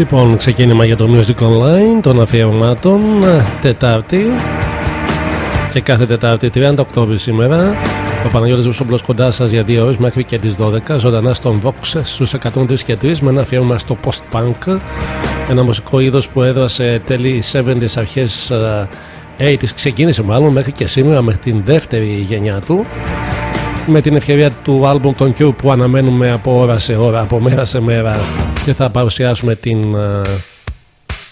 Λοιπόν, ξεκίνημα για το Music Online των αφιερωμάτων Τετάρτη. Και κάθε Τετάρτη 30 Οκτώβρη σήμερα. Ο Παναγιώτης Βουσόμπλος κοντά σας για 2 ώρες μέχρι και τις 12 ζωντανά στον Vox στους 103 και 3 με ένα αφιέρωμα στο post-punk. Ένα μουσικό είδος που έδωσε τέλη 70s αρχές 80s ξεκίνησε μάλλον μέχρι και σήμερα μέχρι την δεύτερη γενιά του. Με την ευκαιρία του άλμπουμ των Cure που αναμένουμε από ώρα σε ώρα, από μέρα σε μέρα και θα παρουσιάσουμε την,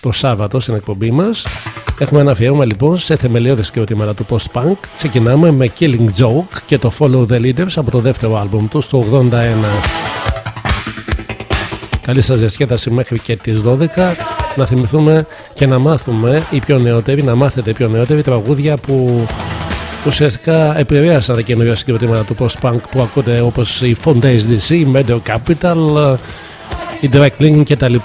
το Σάββατο στην εκπομπή μας. Έχουμε ένα αφιέρωμα λοιπόν σε θεμελιώδες σκηνοτήματα του post-punk. Ξεκινάμε με Killing Joke και το Follow the Leaders από το δεύτερο άλμπουμ του στο 81. Καλή σας διασκέδαση μέχρι και τις 12 να θυμηθούμε και να μάθουμε οι πιο νεότεροι, να μάθετε οι πιο νεότεροι τραγούδια που ουσιαστικά επηρέασαν τα καινούργια συγκροτήματα του post-punk που ακούτε όπως η Fondays DC, η Meadow Capital, η Direct Linking κτλ.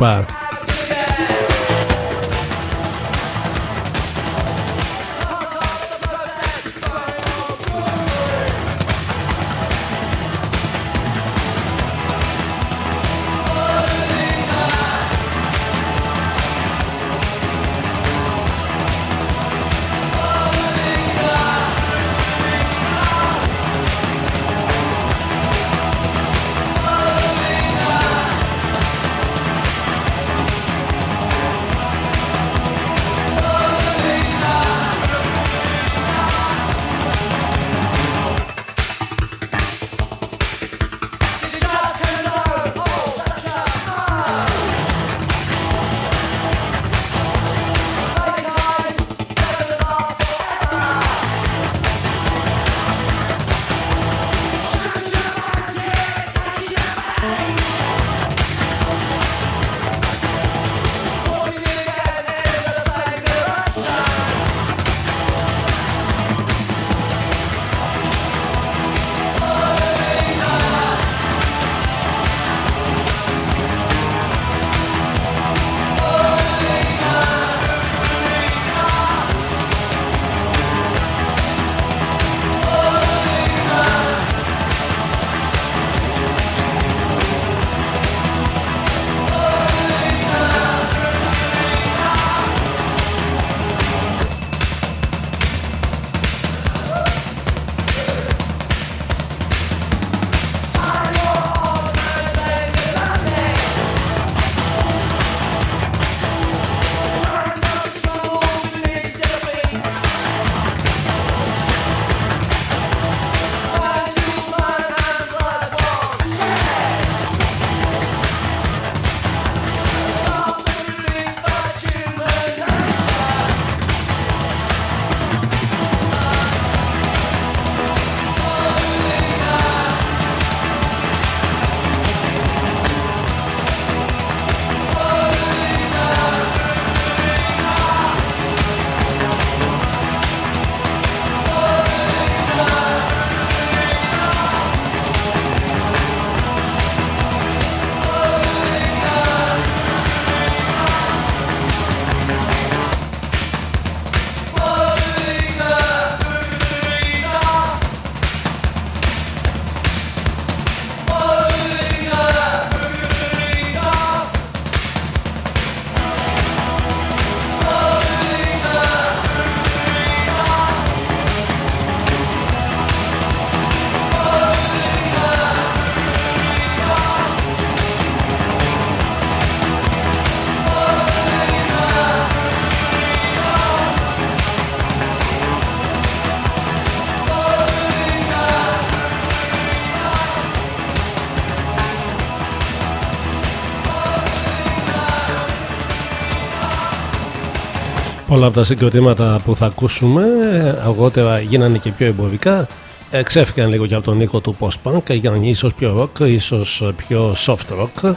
Όλα από τα συγκροτήματα που θα ακούσουμε αργότερα γίνανε και πιο εμπορικά. Ξέφυγαν λίγο και από τον ήχο του post-punk, έγιναν ίσως πιο rock, ίσως πιο soft rock.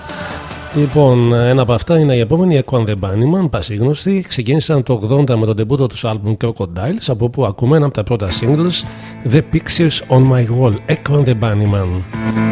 Λοιπόν, ένα από αυτά είναι η επόμενη Echo and the Bunnyman, πασίγνωστη. Ξεκίνησαν το 80 με τον τεμπούτο τους άλμπουμ Crocodiles, από όπου ακούμε ένα από τα πρώτα singles, The Pictures on My Wall, Echo and the Bunnyman.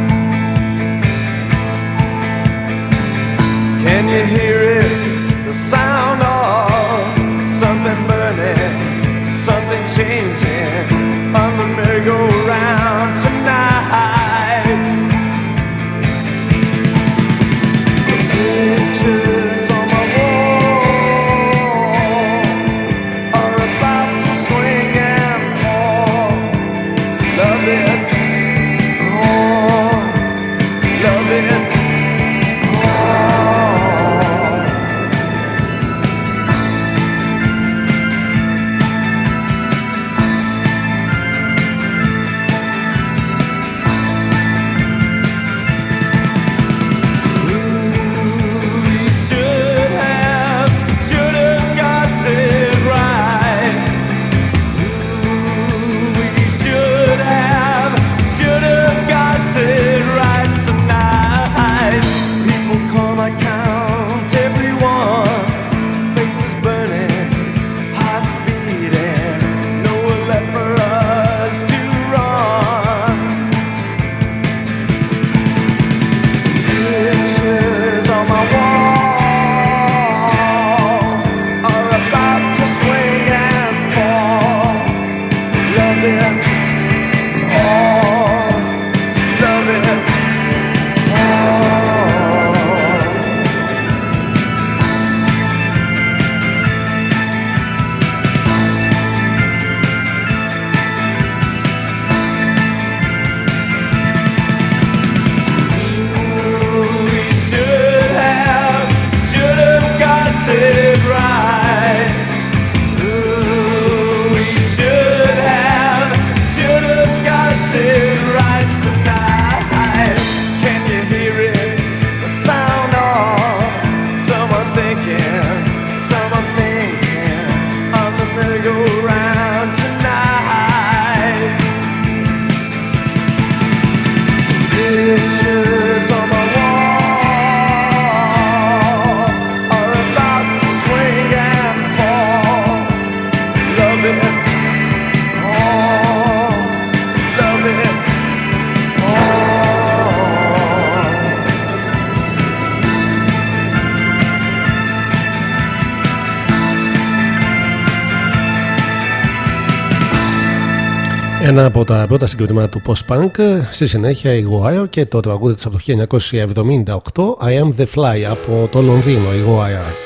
Ένα από τα πρώτα συγκροτήματα του post-punk, στη συνέχεια η Guire και το τραγούδι της από το 1978 I Am The Fly από το Λονδίνο, η Guire.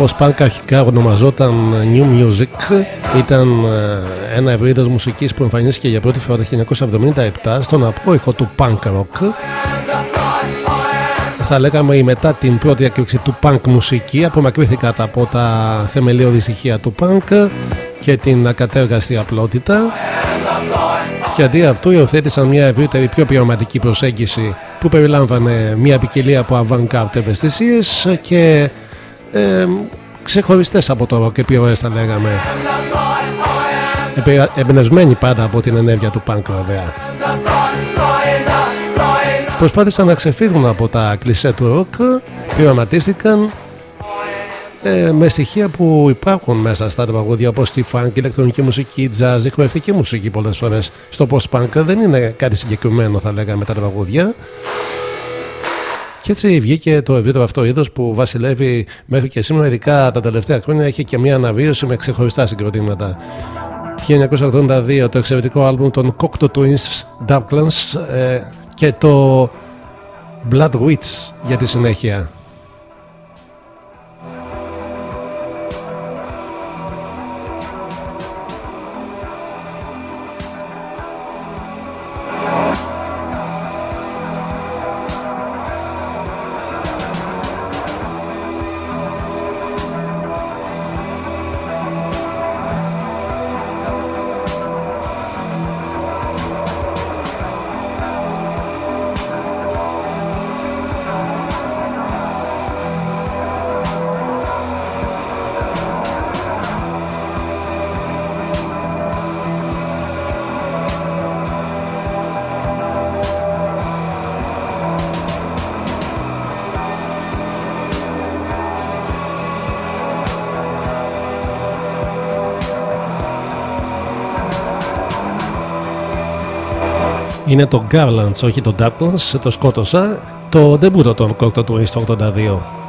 Το post-punk αρχικά ονομαζόταν New Music. Ήταν ε, ένα ευρύδος μουσικής που εμφανίστηκε για πρώτη φορά το 1977 στον απόϊχο του punk rock. Θα λέγαμε η μετά την πρώτη έκρηξη του punk μουσική απομακρύθηκα από τα θεμελιώδη στοιχεία του punk και την ακατέργαστη απλότητα και αντί αυτού υιοθέτησαν μια ευρύτερη πιο ποιηματική προσέγγιση που περιλάμβανε μια ποικιλία από avant-garde ευαισθησίες και ε, ξεχωριστές από το και ποιορές θα λέγαμε. Εμπνευσμένοι πάντα από την ενέργεια του punk βέβαια. Προσπάθησαν να ξεφύγουν από τα κλισέ του ροκ πειραματίστηκαν ε, με στοιχεία που υπάρχουν μέσα στα τραγούδια όπως τη funk, ηλεκτρονική μουσική, jazz, η μουσική πολλές φορές. Στο post-punk δεν είναι κάτι συγκεκριμένο θα λέγαμε τα τραγούδια και έτσι βγήκε το ευρύτερο αυτό είδος που βασιλεύει μέχρι και σήμερα, ειδικά τα τελευταία χρόνια, έχει και μια αναβίωση με ξεχωριστά συγκροτήματα. 1982 το εξαιρετικό άλμπουμ των Cocteau Twins Darklands ε, και το Blood Witch για τη συνέχεια. Είναι το Garlands, όχι το Darklands, το σκότωσα. Το ντεμπούτο των Cocteau Twins το 82.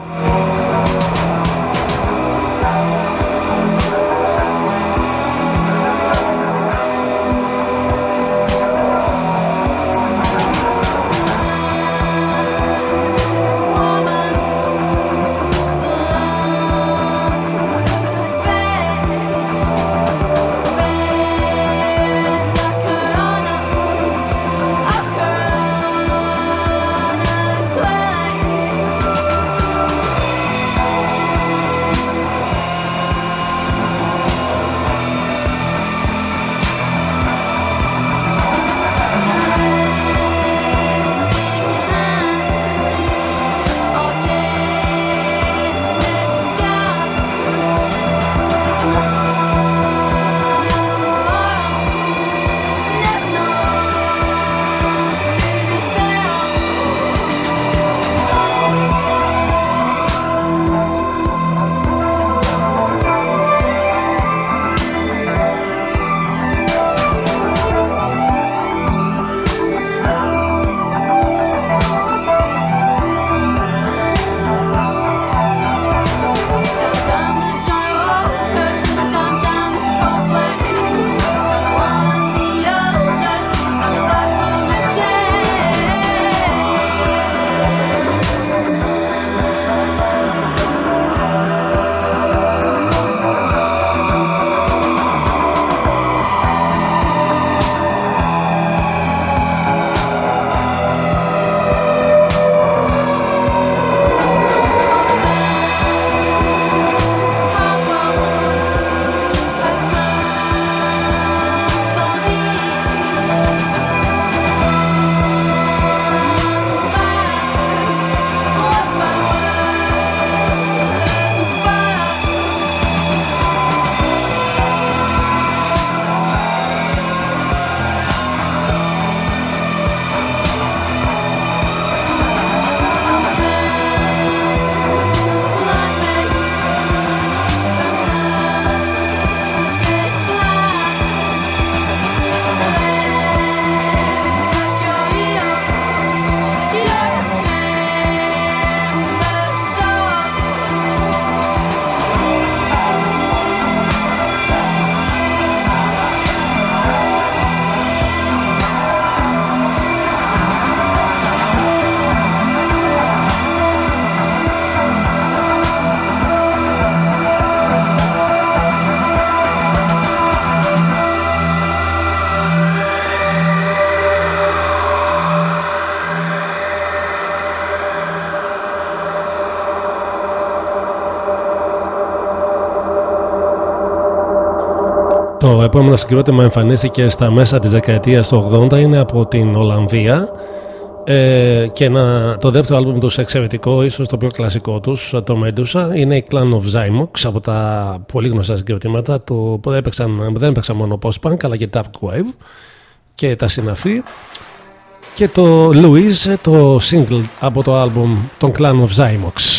Επόμενο συγκρότημα εμφανίστηκε στα μέσα της δεκαετίας του 80 είναι από την Ολλανδία. Ε, και να, το δεύτερο άλμπουμ τους εξαιρετικό, ίσως το πιο κλασικό τους, το Medusa, είναι η Clan of Zymox από τα πολύ γνωστά συγκροτήματα. Που δεν έπαιξαν, δεν έπαιξαν μόνο post-punk αλλά και dark wave και τα συναφή. Και το Louise, το single από το άλμπουμ των Clan of Zymox.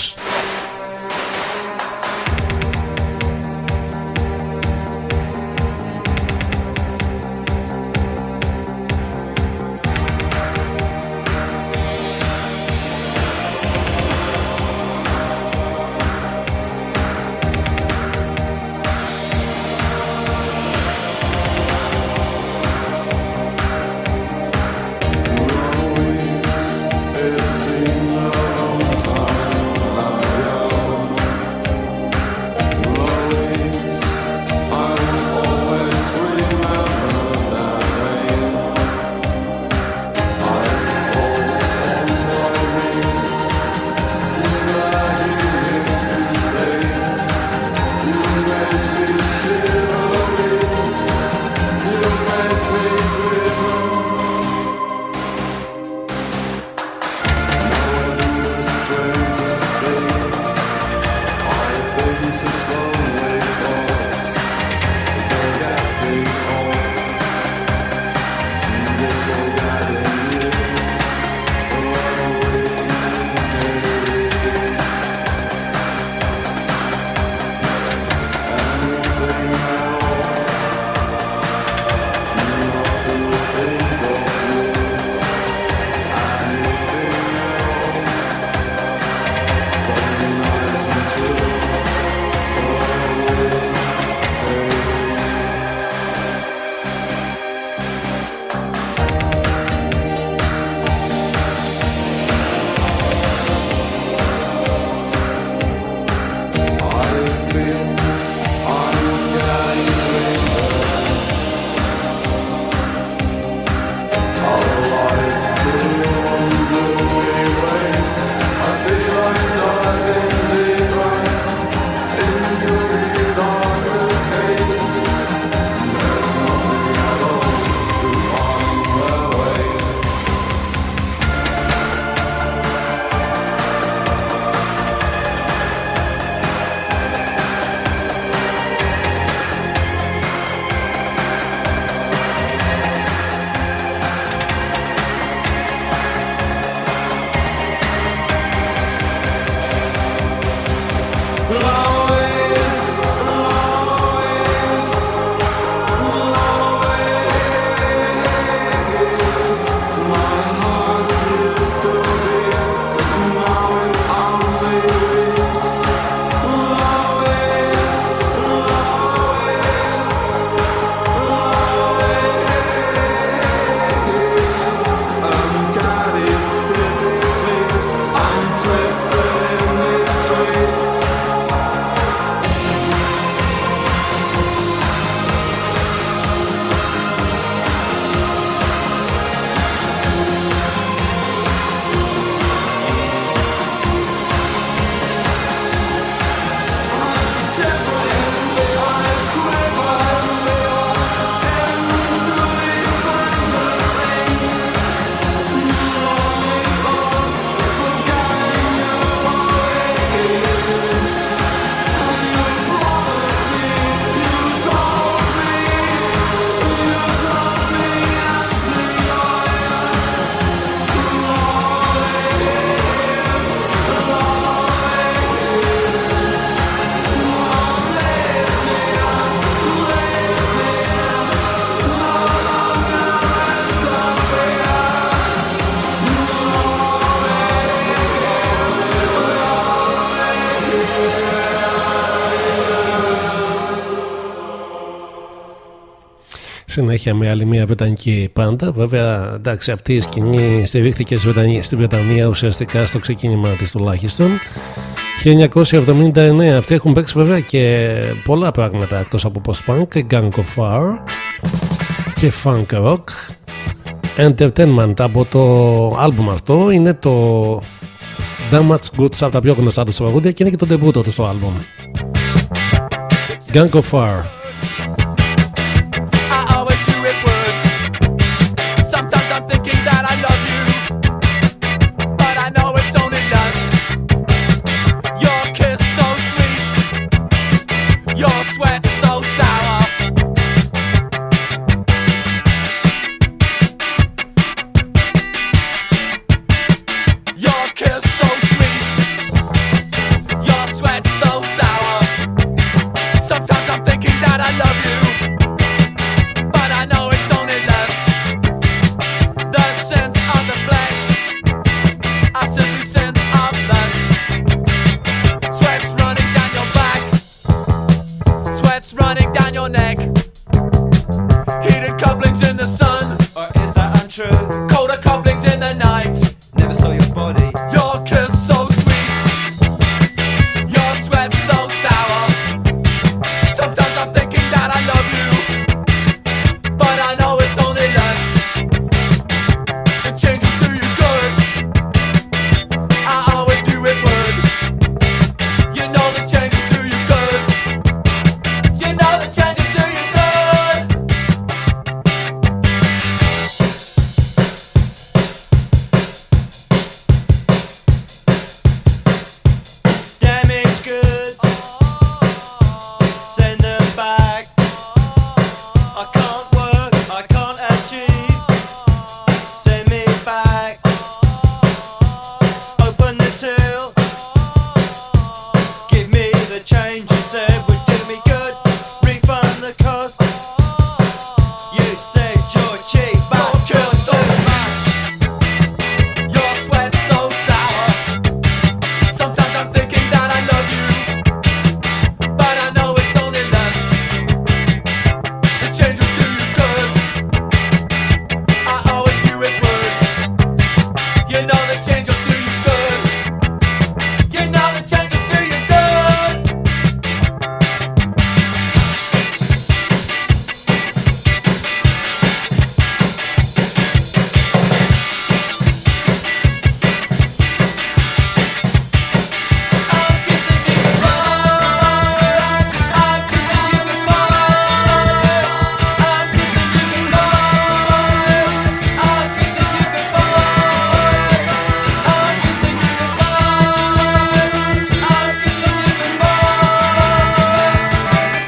Συνέχεια με άλλη μια βρετανική πάντα. Βέβαια, εντάξει, αυτή η σκηνή στηρίχθηκε στη Βρετανία ουσιαστικά στο ξεκίνημα της τουλάχιστον. 1979 αυτοί έχουν παίξει βέβαια και πολλά πράγματα εκτός από post-punk, Gang of Far και funk rock. Entertainment από το άλμπουμ αυτό είναι το Damage Goods από τα πιο γνωστά τους τραγούδια και είναι και το debut τους στο άλμπουμ. Gang of Far.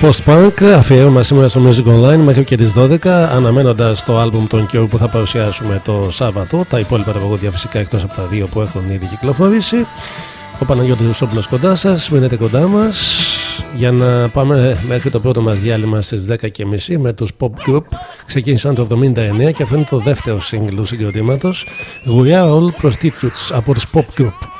Post-Punk αφιέρωμα σήμερα στο Music Online μέχρι και τις 12 αναμένοντας το άλμπουμ των Cure που θα παρουσιάσουμε το Σάββατο. Τα υπόλοιπα τραγούδια φυσικά εκτός από τα δύο που έχουν ήδη κυκλοφορήσει. Ο Παναγιώτης Ρουσόπουλος κοντά σας μείνετε κοντά μας. Για να πάμε μέχρι το πρώτο μας διάλειμμα στις 10.30 με τους Pop Group. Ξεκίνησαν το 79 και αυτό είναι το δεύτερο single του συγκροτήματος. We Are All Prostitutes από τους Pop Group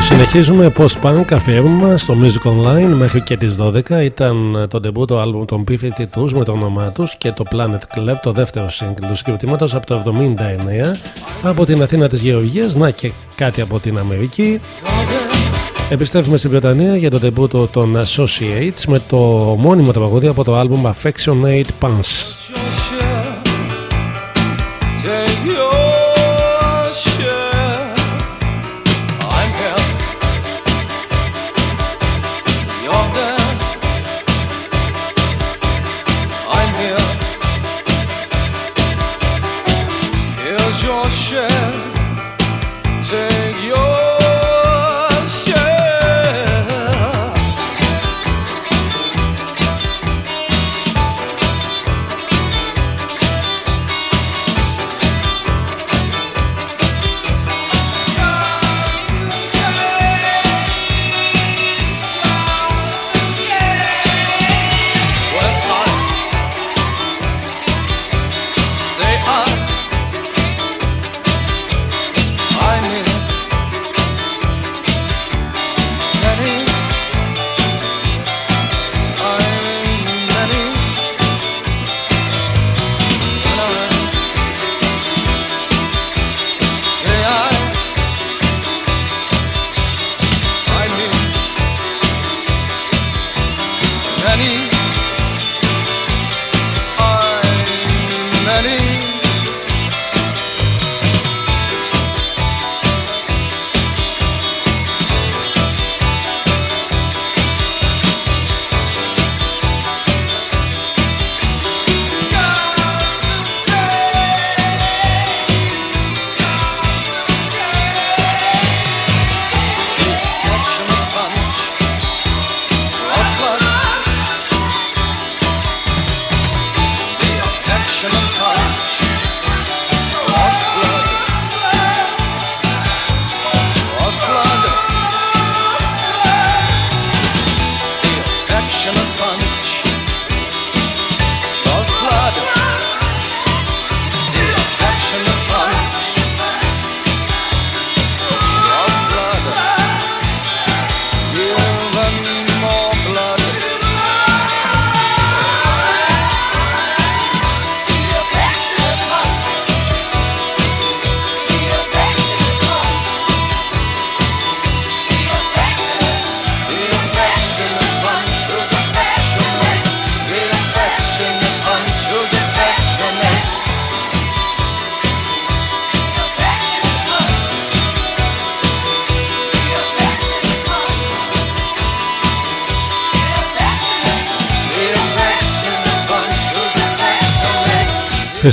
Λοιπόν, συνεχίζουμε post-punk αφιέρωμα στο Music Online μέχρι και τις 12 ήταν το debut album των P52 με το όνομά τους και το Planet Club το δεύτερο single του συγκριτήματος από το 79 από την Αθήνα της Γεωργίας να και κάτι από την Αμερική. Επιστρέφουμε στην Βρετανία για το debut των Associates με το μόνιμο τραγούδι από το album Affectionate Pants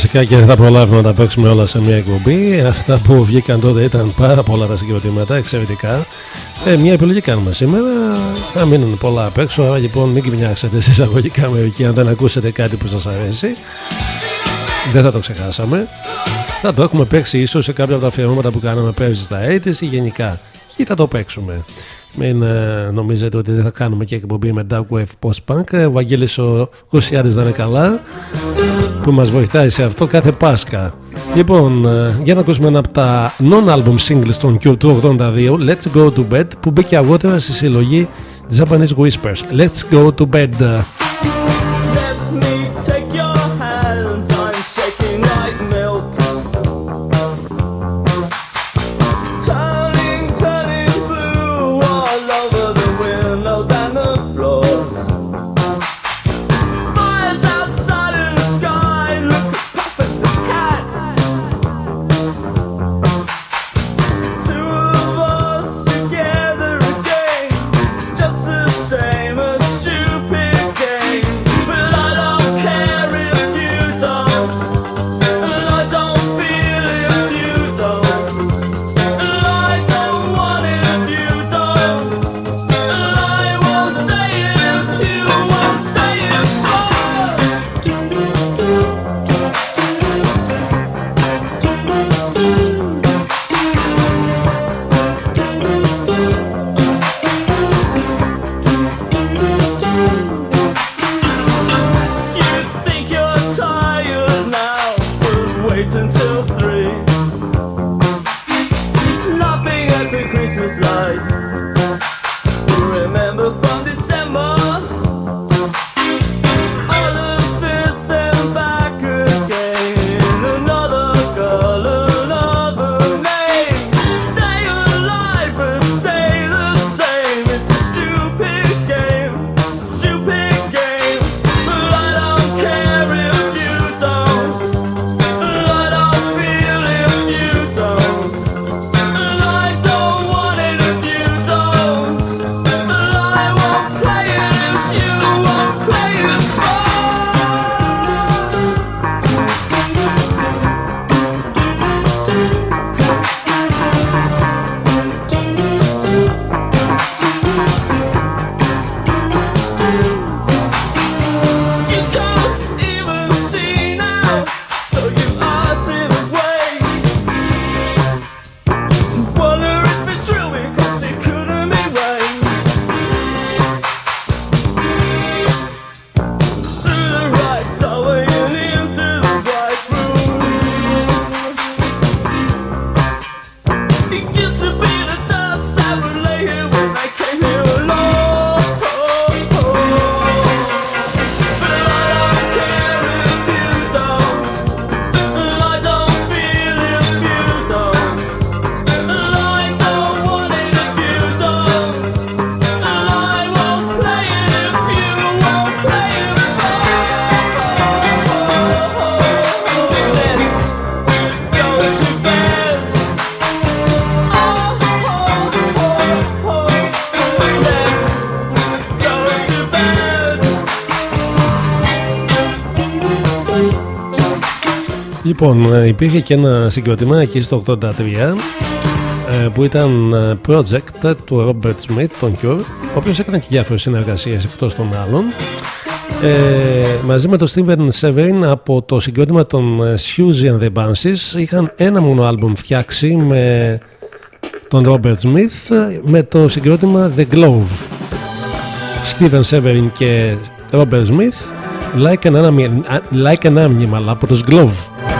Φυσικά και δεν θα προλάβουμε να τα παίξουμε όλα σε μια εκπομπή. Αυτά που βγήκαν τότε ήταν πάρα πολλά τα συγκροτήματα, εξαιρετικά. Ε, μια επιλογή κάνουμε σήμερα. Θα μείνουν πολλά απ' έξω. Άρα λοιπόν μην κοιμιάξετε σε εισαγωγικά μερικοί αν δεν ακούσετε κάτι που σας αρέσει. Δεν θα το ξεχάσαμε. Θα το έχουμε παίξει ίσως σε κάποια από τα αφιερώματα που κάναμε πέρσι στα 80's ή γενικά. Και θα το παίξουμε. Μην ε, νομίζετε ότι δεν θα κάνουμε και εκπομπή με Dark Wave Post Punk. Ο Βαγγέλης ο Κουσιάδης δεν είναι καλά που μας βοηθάει σε αυτό κάθε Πάσχα. Λοιπόν, ε, για να ακούσουμε ένα από τα non-album singles των Cure του 82 Let's Go to Bed που μπήκε αργότερα στη συλλογή Japanese Whispers. Let's Go to Bed. Υπήρχε και ένα συγκροτήμα εκεί στο 83 ε, που ήταν ε, project του Robert Smith, τον Cure, ο οποίος έκανε και διάφορες συνεργασίες εκτός των άλλων. Ε, μαζί με τον Steven Severin από το συγκρότημα των Suzy and the Banshees είχαν ένα μόνο άλμπουμ φτιάξει με τον Robert Smith με το συγκρότημα The Glove. Steven Severin και Robert Smith like an, like an animal από τους Glove.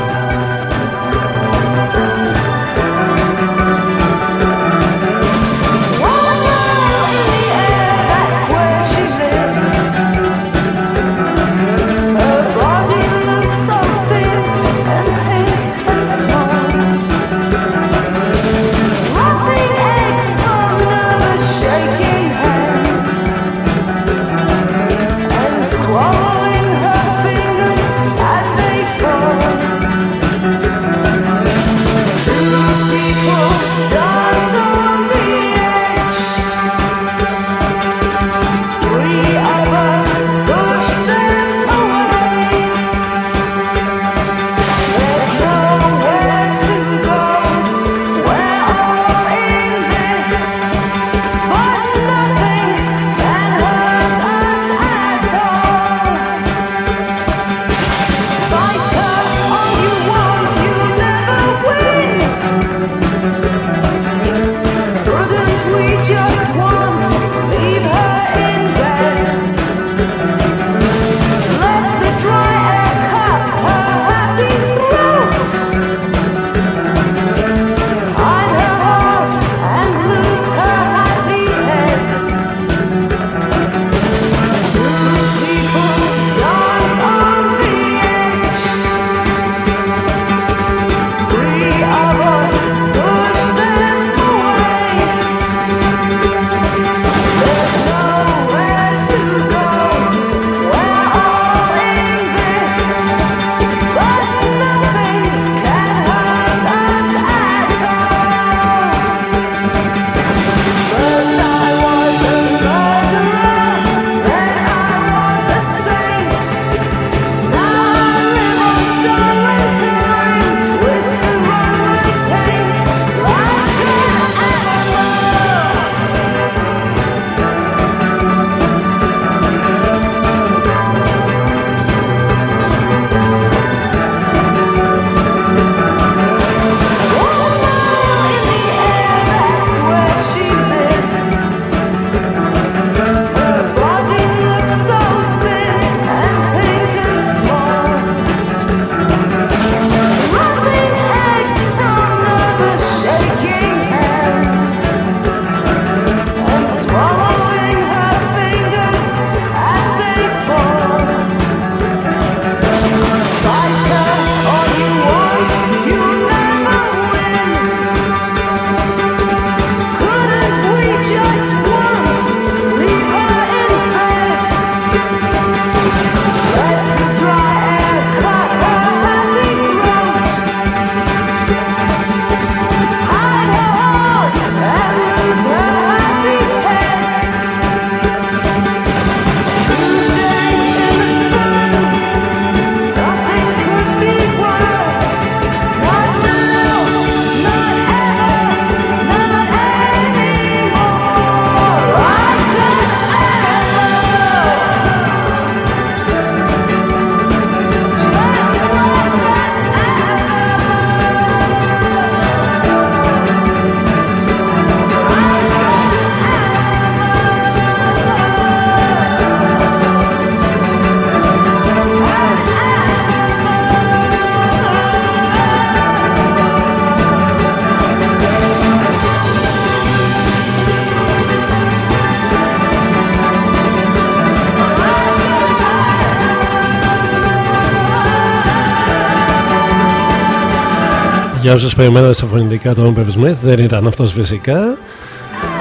Όσους περιμένατε στα φωνητικά τον Bev Smith, δεν ήταν αυτός φυσικά.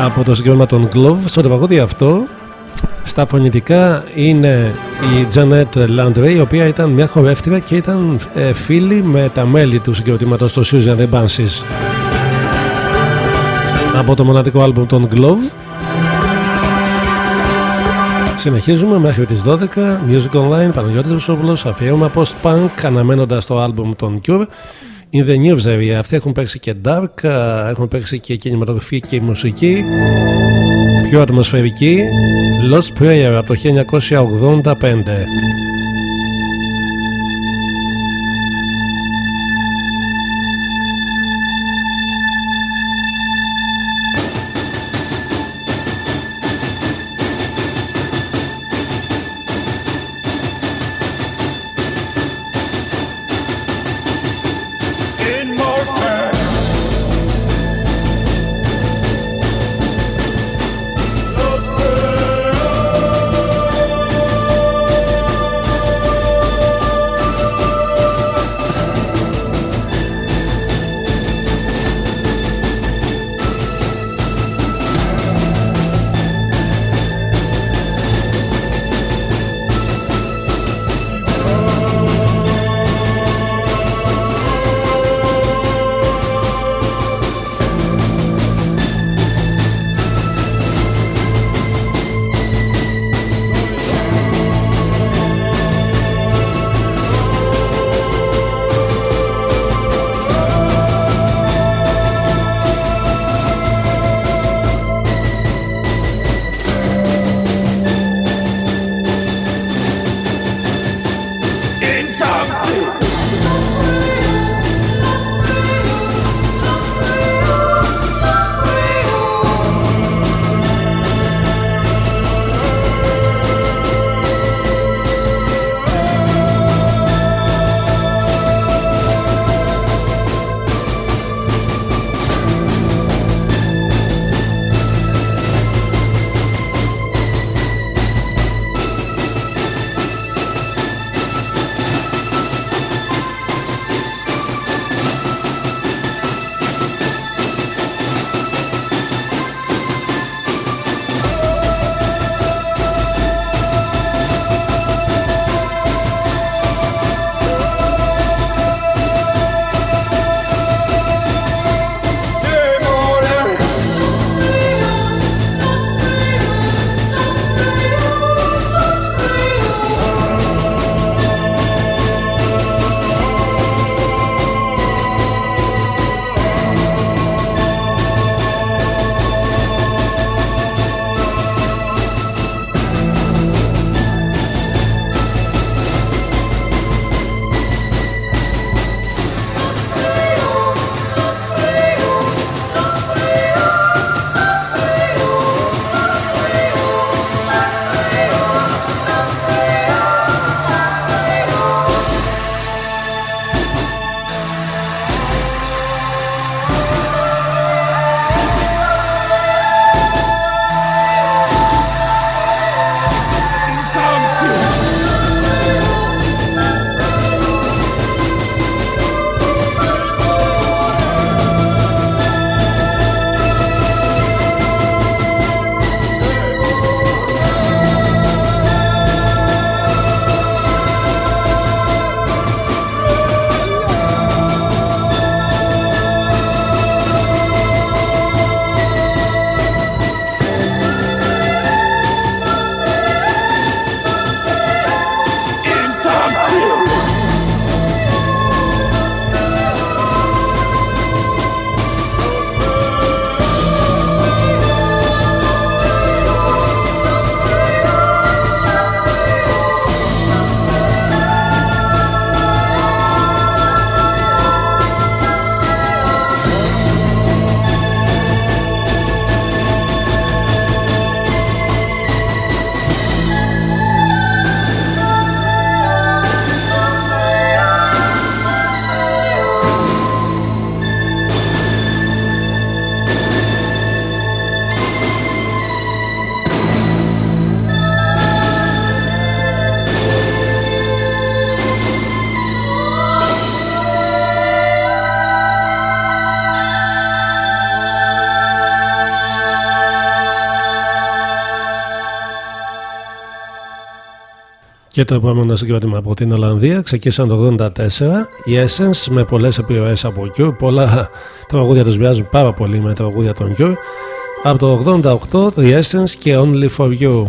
Από το συγκεκριμένο των Glove, στο τραγούδι αυτό, στα φωνητικά είναι η Janet Landry, η οποία ήταν μια χορεύτρια και ήταν ε, φίλη με τα μέλη του συγκροτήματος του Susan The Banshees. Από το μοναδικό άλμπουμ των Glove. Συνεχίζουμε μέχρι τις 12 Music Online, Παναγιώτης Βουσόπουλος Αφιέρωμα post-punk αναμένοντας το άλμπουμ των Cure In the News Area Αυτοί έχουν παίξει και dark Έχουν παίξει και κινηματογραφική και μουσική. Πιο ατμοσφαιρική. Lost Prayer από το 1985 Και το επόμενο συγκρότημα από την Ολλανδία ξεκίνησαν το 1984 οι Essence με πολλές επιρροές από Cure. Πολλά τραγούδια τους μοιάζουν πάρα πολύ με τραγούδια των Cure. Από το 88 The Essence και Only For You.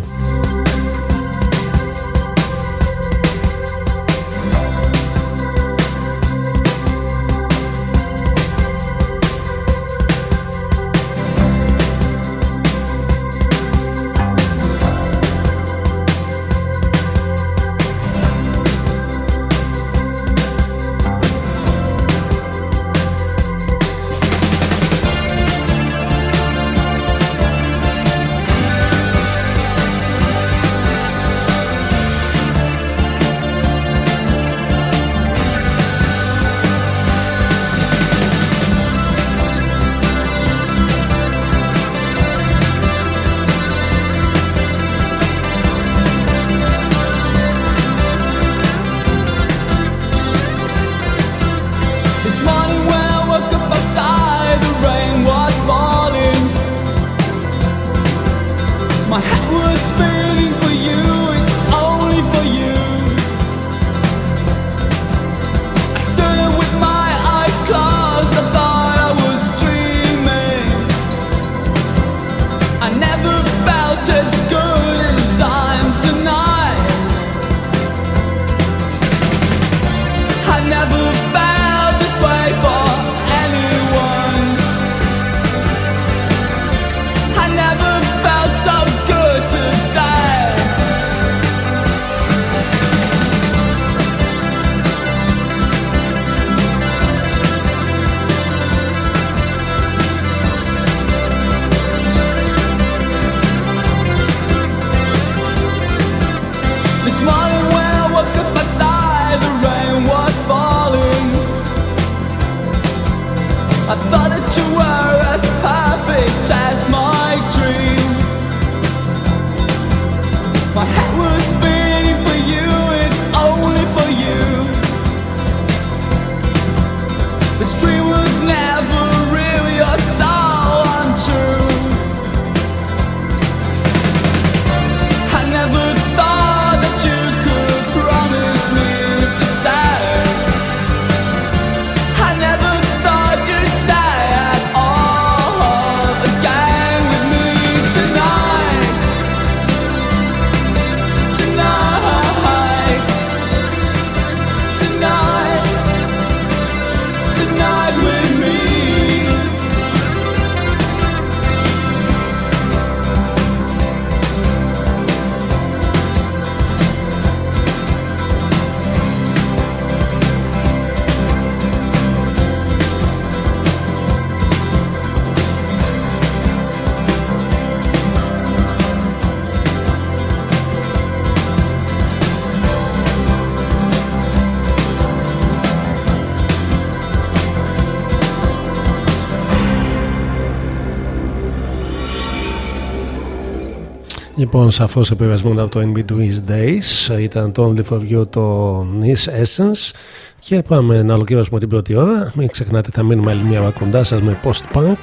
Λοιπόν, σαφώς επηρεασμένο από το In Between Days ήταν το Only for You το Nice Essence. Και πάμε να ολοκληρώσουμε την πρώτη ώρα. Μην ξεχνάτε, θα μείνουμε άλλη μια ώρα κοντά σας με post-punk.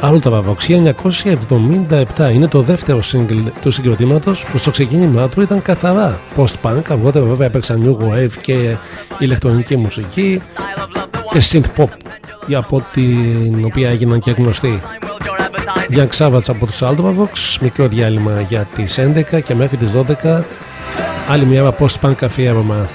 Άλλο τα Βαβοξία 1977 είναι το δεύτερο single του συγκροτήματος που στο ξεκίνημά του ήταν καθαρά post-punk. Αργότερα βέβαια έπαιξαν new wave και ηλεκτρονική μουσική και synth pop από την οποία έγιναν και γνωστοί. Γιάννη Σάββατ από τους Άλτωμα Vox, μικρό διάλειμμα για τις 11 και μέχρι τις 12. Άλλη μια από τι παν καφέ, έμαμαμα.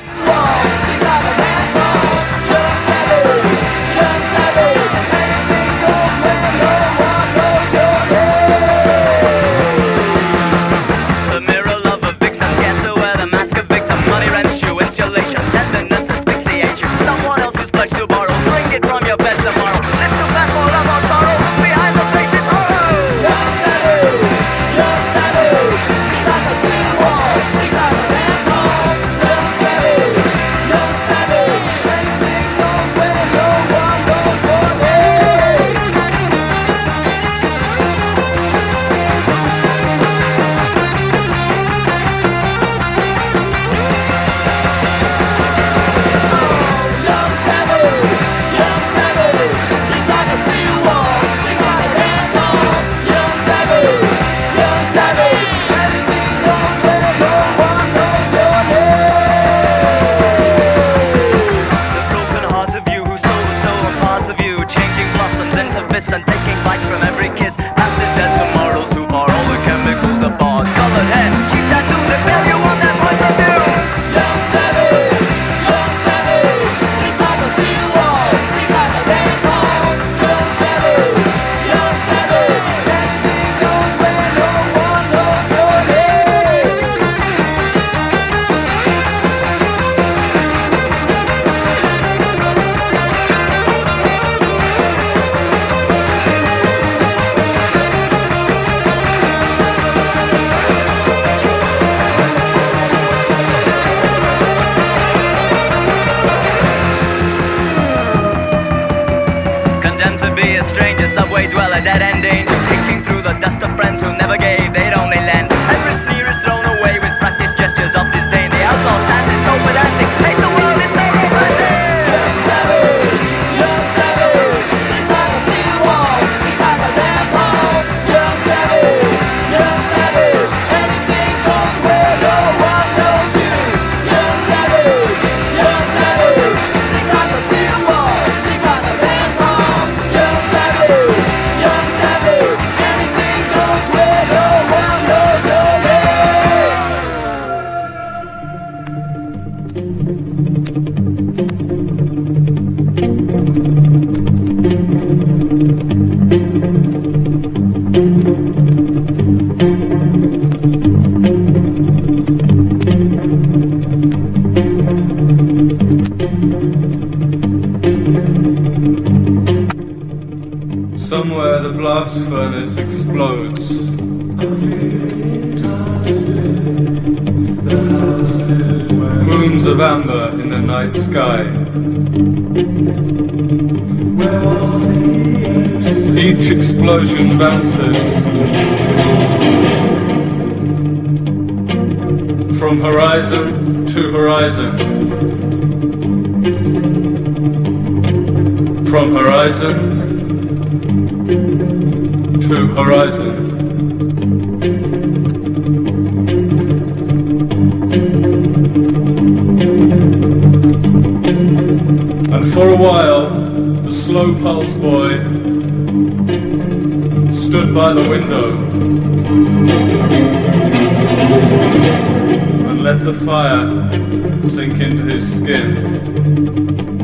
thank you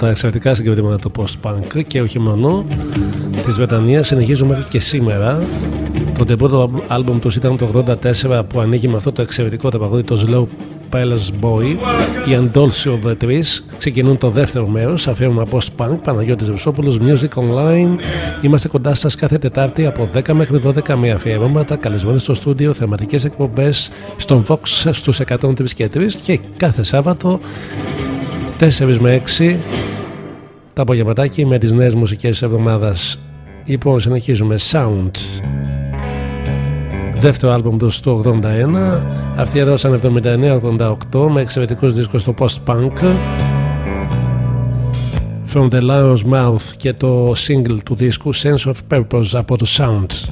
τα εξαιρετικά συγκριτήματα του post-punk και όχι μόνο της Βρετανίας συνεχίζουν μέχρι και σήμερα. Το πρώτο άλμπουμ τους ήταν το 84 που ανοίγει με αυτό το εξαιρετικό τραγούδι το Slow Palace Boy. Οι Andolsi of the Trees ξεκινούν το δεύτερο μέρος αφιέρωμα post-punk Παναγιώτης Βεσόπουλος Music Online. Είμαστε κοντά σας κάθε Τετάρτη από 10 μέχρι 12 με αφιερώματα καλεσμένες στο στούντιο, θεματικές εκπομπές στον Fox στους 103 και 3 και κάθε Σάββατο 4 με 6 τα απογευματάκι με τις νέες μουσικές της εβδομάδας. Λοιπόν, συνεχίζουμε Sounds. Δεύτερο άλμπουμ του στο 81. Αφιέρωσαν 79-88 με εξαιρετικούς δίσκους στο post-punk. From the Lion's Mouth και το single του δίσκου Sense of Purpose από το Sounds.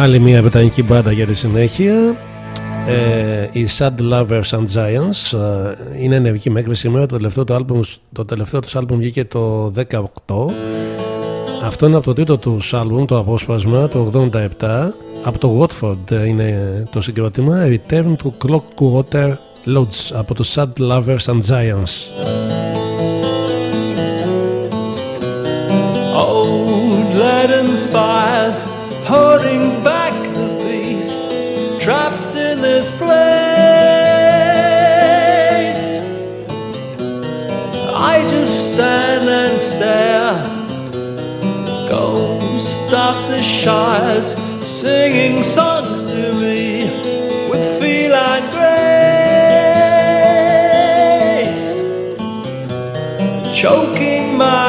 Άλλη μια βρετανική μπάντα για τη συνέχεια. Ε, οι Sad Lovers and Giants ε, είναι ενεργοί μέχρι σήμερα. Το τελευταίο, το, άλμπουμ, το τελευταίο τους άλμπουμ βγήκε το 18. Αυτό είναι από το τρίτο τους άλμπουμ, το απόσπασμα, το 87. Από το Watford είναι το συγκρότημα. Return to Clockwater Lodge από το Sad Lovers and Giants. Old leaden spires holding back the beast trapped in this place. I just stand and stare. Go of the shires singing songs to me with feline grace, choking my.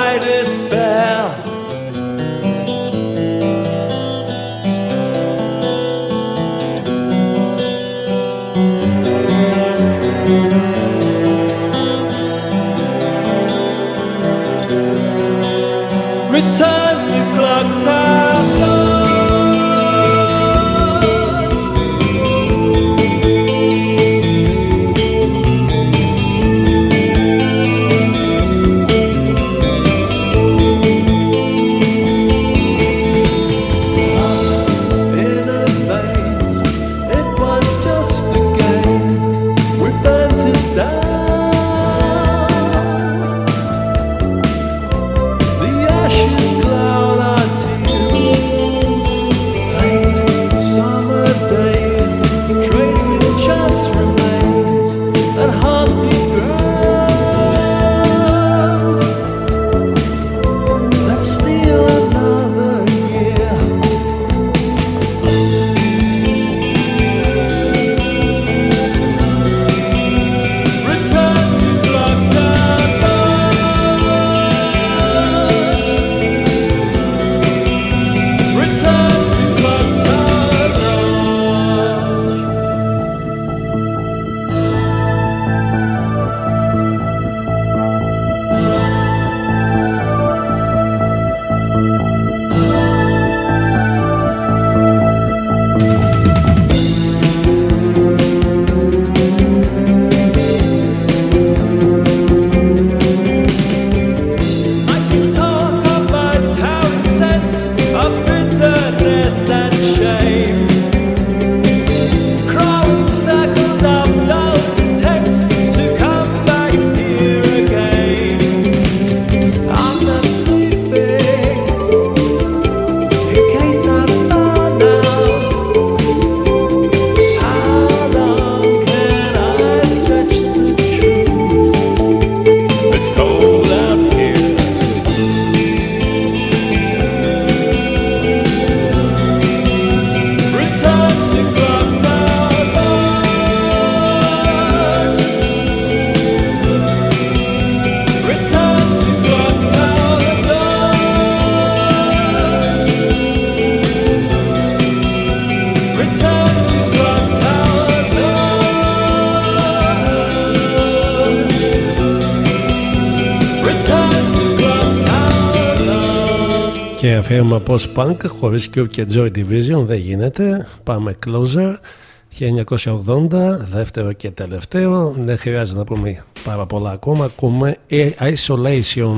αφιέρωμα post-punk χωρίς Cube και Joy Division δεν γίνεται. Πάμε closer. 1980, δεύτερο και τελευταίο. Δεν χρειάζεται να πούμε πάρα πολλά ακόμα. Ακούμε Isolation.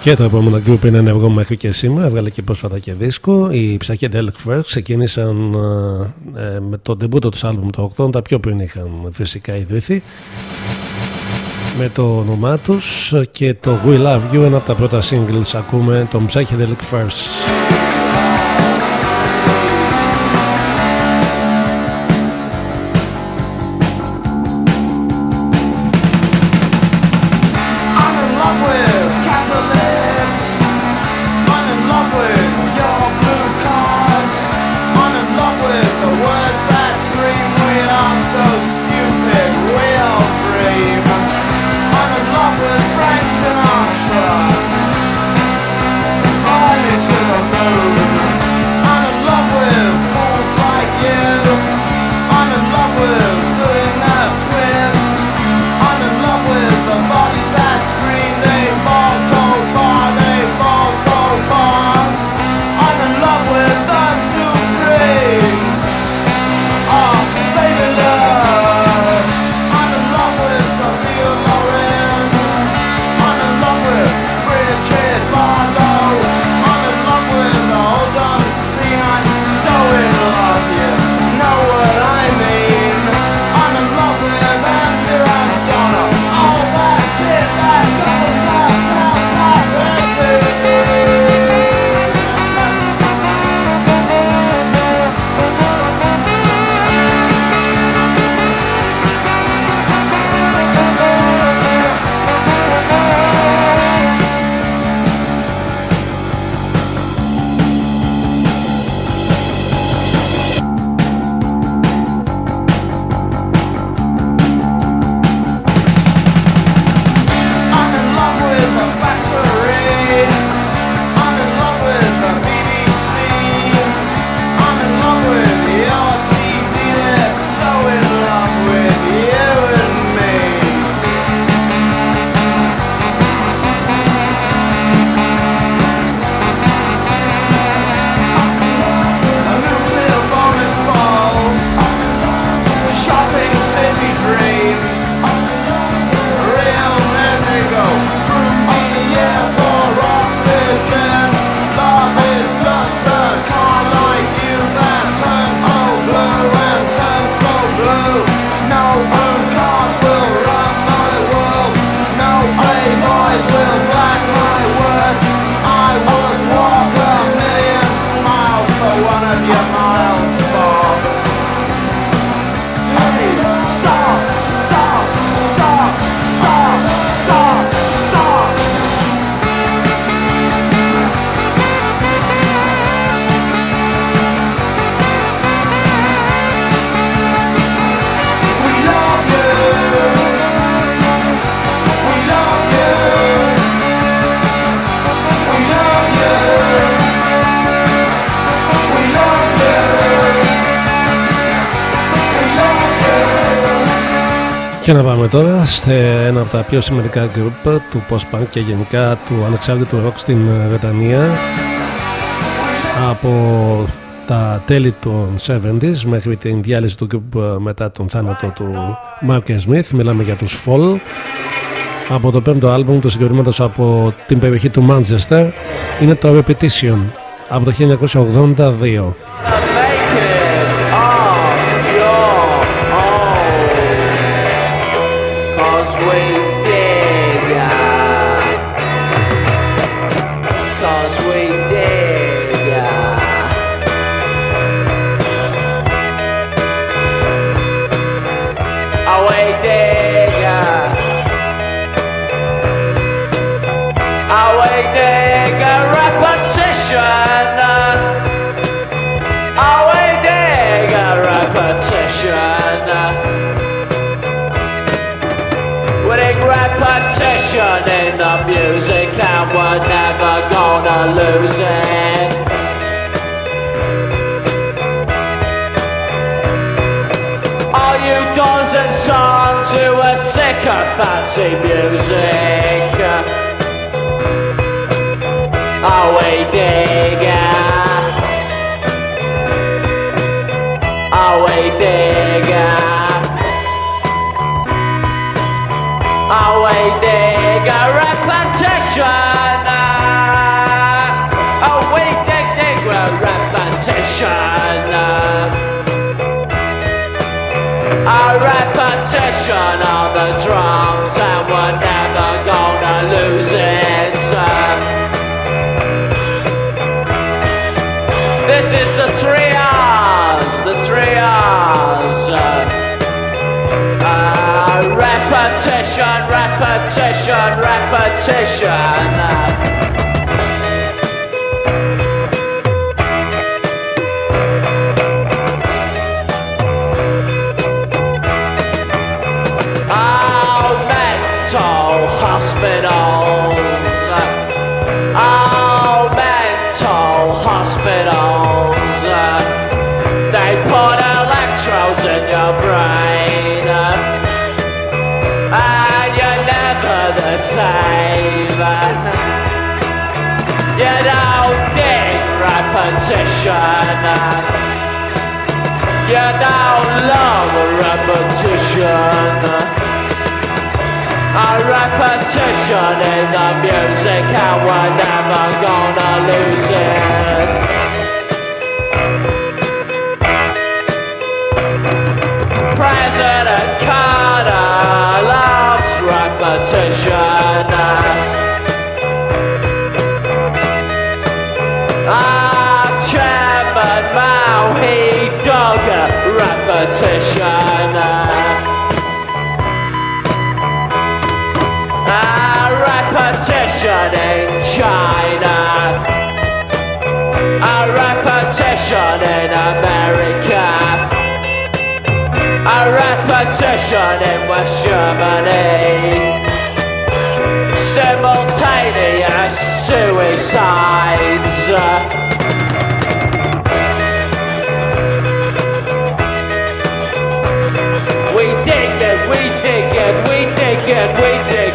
Και το επόμενο group είναι ενεργό μέχρι και σήμερα. Έβγαλε και πρόσφατα και δίσκο. Οι Psychedelic First ξεκίνησαν ε, ε, με το ντεμπούτο τους άλμπουμ το 80. Πιο πριν είχαν φυσικά ιδρυθεί. Με το όνομά τους και το We Love You, ένα από τα πρώτα singles ακούμε τον Psychedelic First. Και να πάμε τώρα σε ένα από τα πιο σημαντικά group του post-punk και γενικά του ανεξάρτητου rock στην Βρετανία. Από τα τέλη των 70s μέχρι την διάλυση του group μετά τον θάνατο του Mark Smith μιλάμε για τους Fall από το πέμπτο άλμπουμ του συγκροτήματος από την περιοχή του Manchester είναι το Repetition από το 1982 party music. Are we bigger. Are we bigger. Are we bigger. Repetition. Are we dig dig? All right. Session. Repetition. You don't love repetition. A repetition in the music and we're never gonna lose it. Repetition in China. A repetition in America. A repetition in West Germany. Simultaneous suicides. We dig it, we dig it, we dig it, we dig it.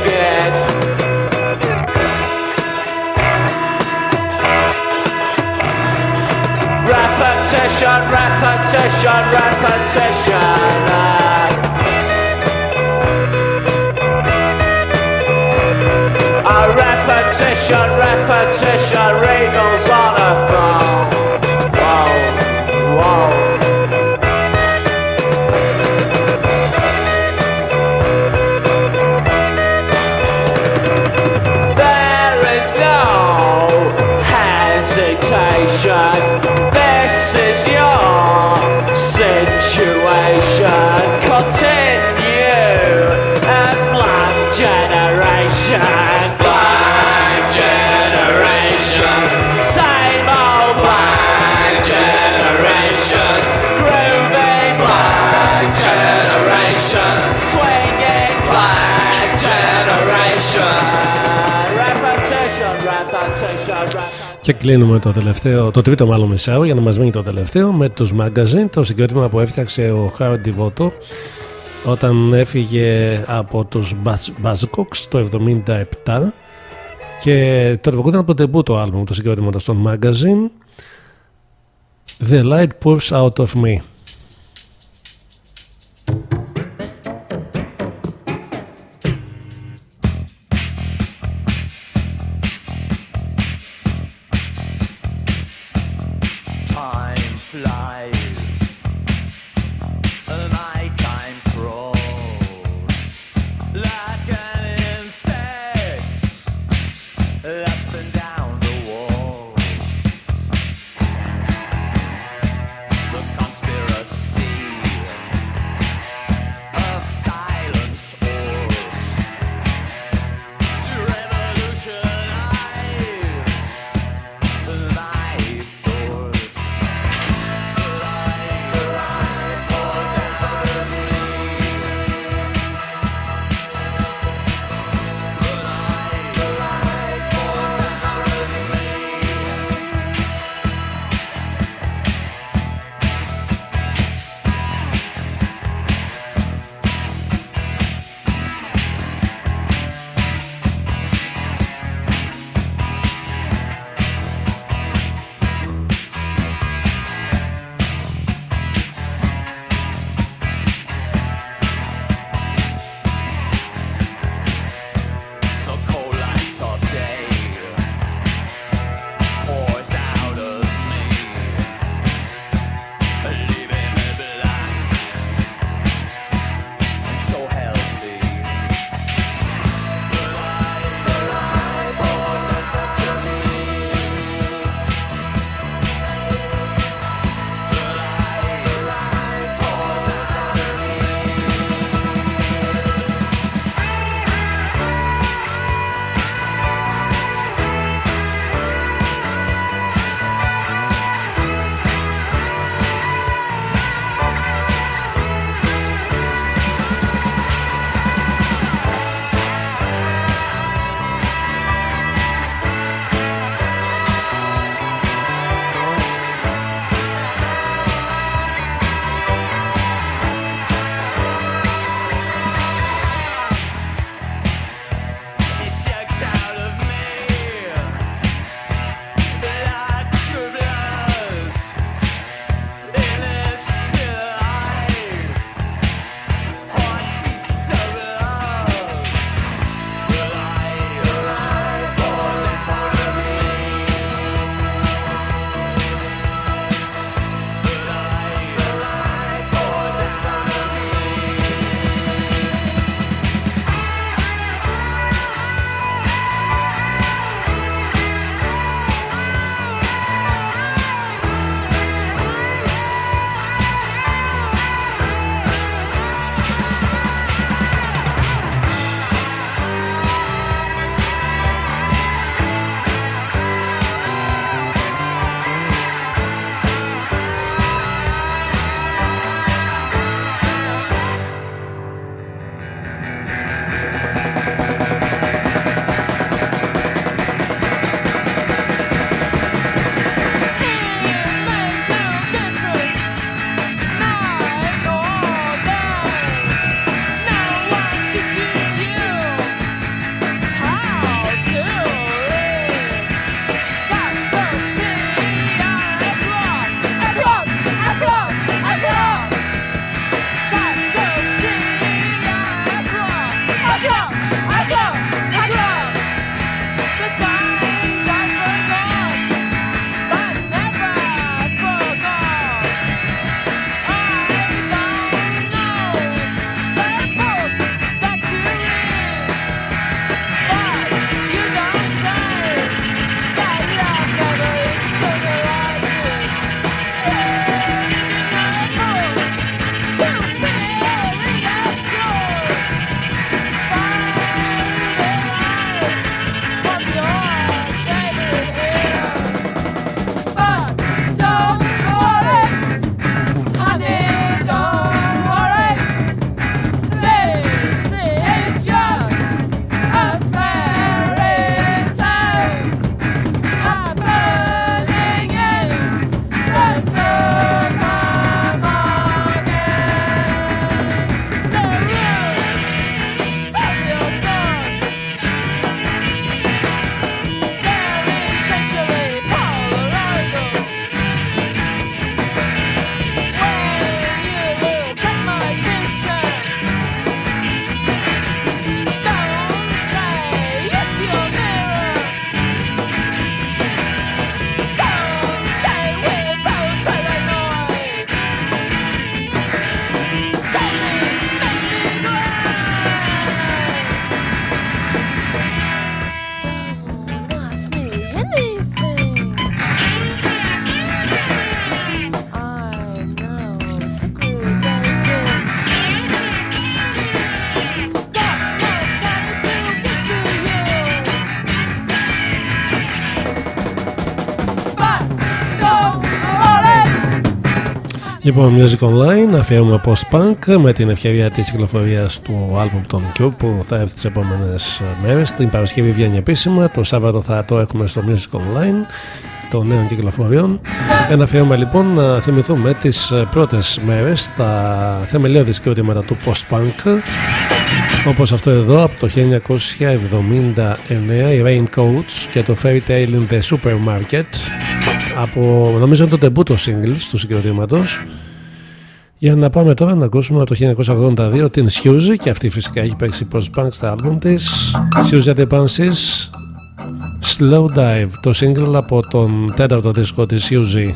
Repetition, repetition. A repetition, repetition, on a phone. Και κλείνουμε το τελευταίο, το τρίτο μάλλον μισάο για να μας μείνει το τελευταίο με τους Magazine, το συγκρότημα που έφτιαξε ο Howard Devoto όταν έφυγε από τους Buzz- Buzzcocks το 77 και το τραγούδι από το debut το άλμπουμ του συγκρότηματος των Magazine The Light Pours Out of Me. Λοιπόν, Music Online αφιέρουμε post-punk με την ευκαιρία της κυκλοφορίας του άλμπουμ των Cure που θα έρθει τις επόμενες μέρες. Την Παρασκευή βγαίνει επίσημα, το Σάββατο θα το έχουμε στο Music Online των νέων κυκλοφοριών. Ένα αφιέρωμα λοιπόν να θυμηθούμε τις πρώτες μέρες, τα θεμελιώδη σκηνοτήματα του post-punk όπως αυτό εδώ από το 1979 οι Raincoats και το Fairy Tale in the Supermarket από νομίζω είναι το debut singles του συγκροτήματος. Για να πάμε τώρα να ακούσουμε από το 1982 την Suzy και αυτή φυσικά έχει παίξει post-punk στα άλμπουμ της. Suzy Advances Slow Dive το single από τον τέταρτο δίσκο της Suzy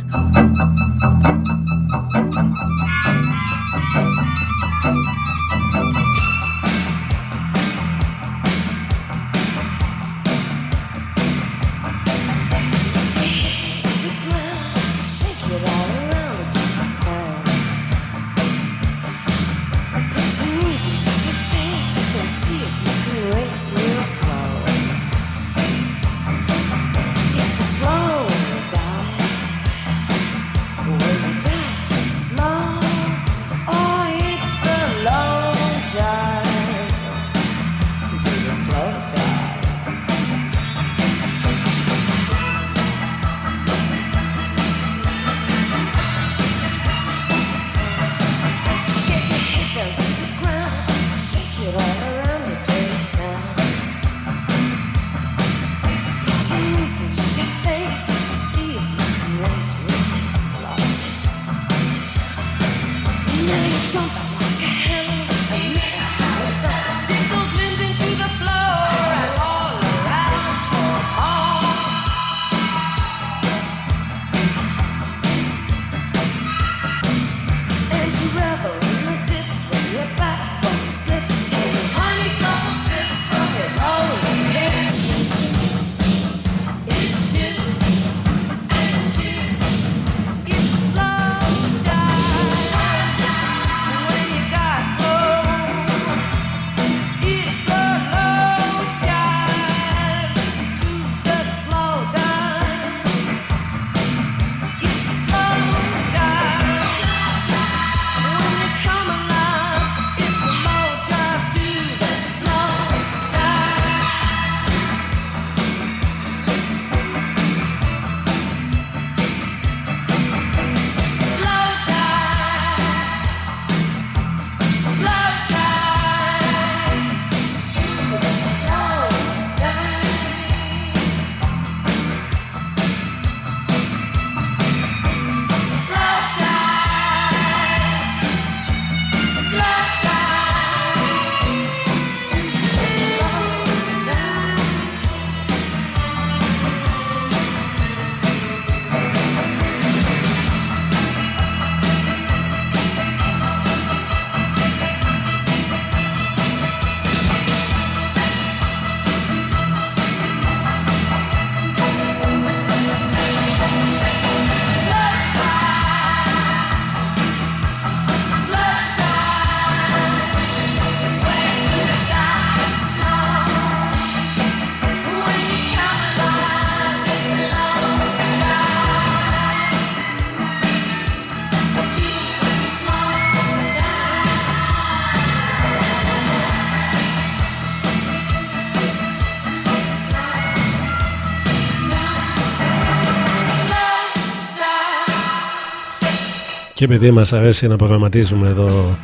Και επειδή μας αρέσει να προγραμματίζουμε εδώ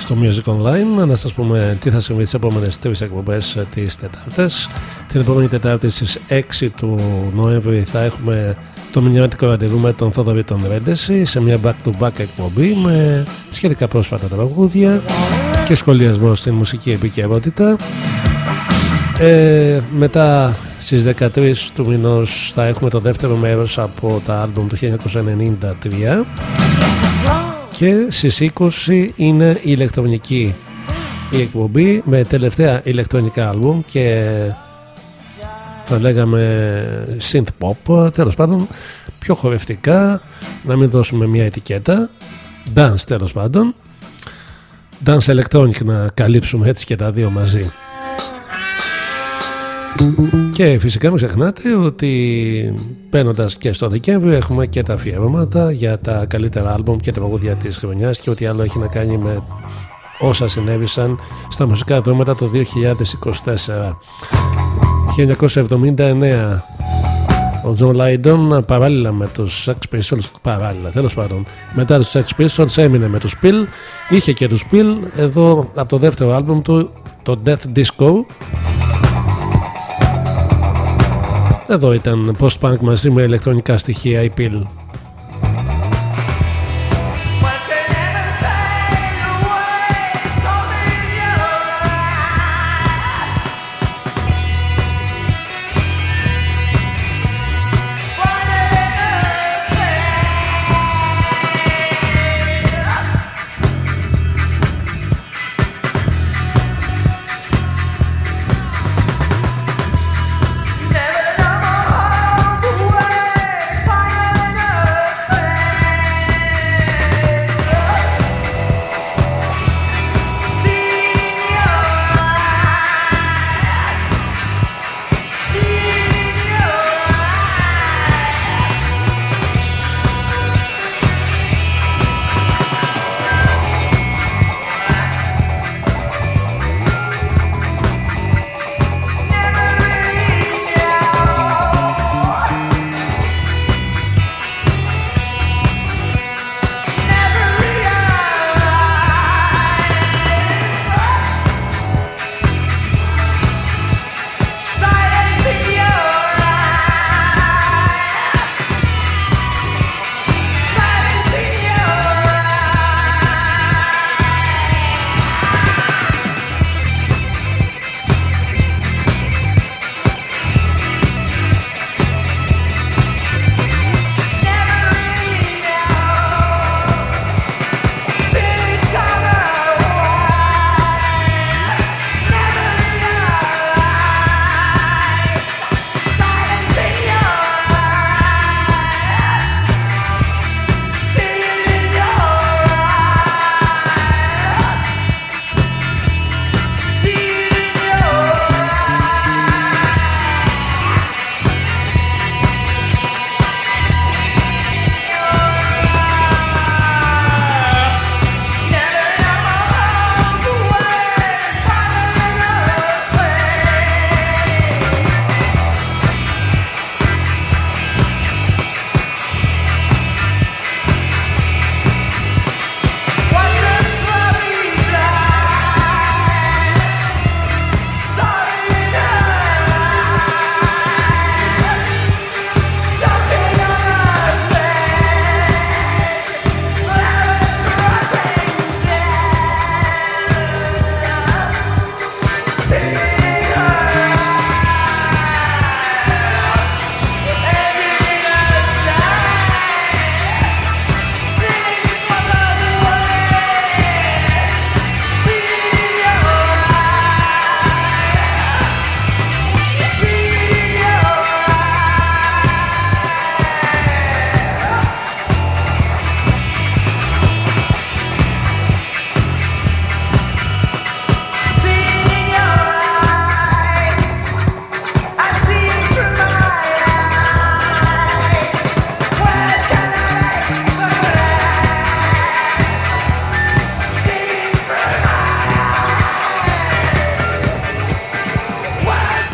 στο Music Online να σας πούμε τι θα συμβεί τις επόμενες τρεις εκπομπές ε, τις Τετάρτες την επόμενη Τετάρτη στις 6 του Νοέμβρη θα έχουμε το μηνυματικό ραντεβού με τον Θόδωρη τον Ρέντεση σε μια back-to-back εκπομπή με σχετικά πρόσφατα τραγούδια και σχολιασμό στην μουσική επικαιρότητα. Ε, μετά στις 13 του μηνός θα έχουμε το δεύτερο μέρος από τα άλμπουμ του 1993 και στις 20 είναι η ηλεκτρονική η εκπομπή με τελευταία ηλεκτρονικά άλμπουμ και θα λέγαμε synth pop. Τέλος πάντων πιο χορευτικά να μην δώσουμε μια ετικέτα. Dance τέλος πάντων. Dance electronic να καλύψουμε έτσι και τα δύο μαζί Και φυσικά μην ξεχνάτε ότι μπαίνοντας και στο Δεκέμβριο έχουμε και τα αφιερώματα για τα καλύτερα άλμπομ και τα τραγούδια της χρονιάς και ό,τι άλλο έχει να κάνει με όσα συνέβησαν στα μουσικά δρώμενα το 2024. 1979 ο Τζον Λάιντον παράλληλα με τους Sex Pistols παράλληλα τέλος πάντων μετά τους Sex Pistols έμεινε με τους PiL είχε και τους PiL εδώ από το δεύτερο άλμπουμ του το Death Disco εδώ ήταν post-punk μαζί με ηλεκτρονικά στοιχεία η Pill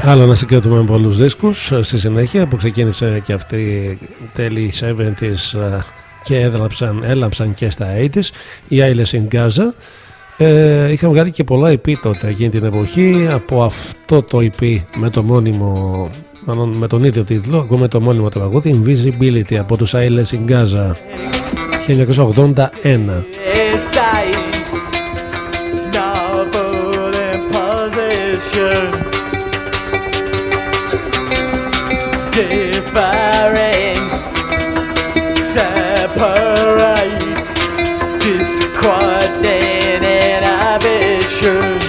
Άλλο να συγκρίνουμε με πολλούς δίσκους ε, στη συνέχεια που ξεκίνησε και αυτή τέλη 70s ε, και έλαψαν, έλαψαν και στα 80s. Η Ailes in Gaza. Ε, είχαν βγάλει και πολλά EP τότε εκείνη την εποχή. Από αυτό το EP με το μόνιμο μάλλον με τον ίδιο τίτλο, ακούμε το μόνιμο τραγούδι Invisibility από τους Ailes in Gaza 1981. differing, separate, discordant and ambition.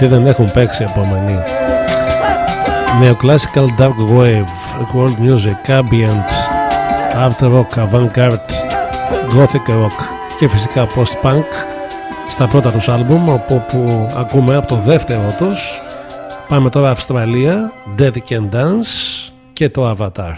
Και τι δεν έχουν παίξει επόμενοι. Neoclassical Dark Wave, World Music, Ambient, Art Rock, Avant-Garde, Gothic Rock και φυσικά Post-Punk στα πρώτα τους άλμπουμ όπου που ακούμε από το δεύτερο τους πάμε τώρα Αυστραλία Dead Can Dance και το Avatar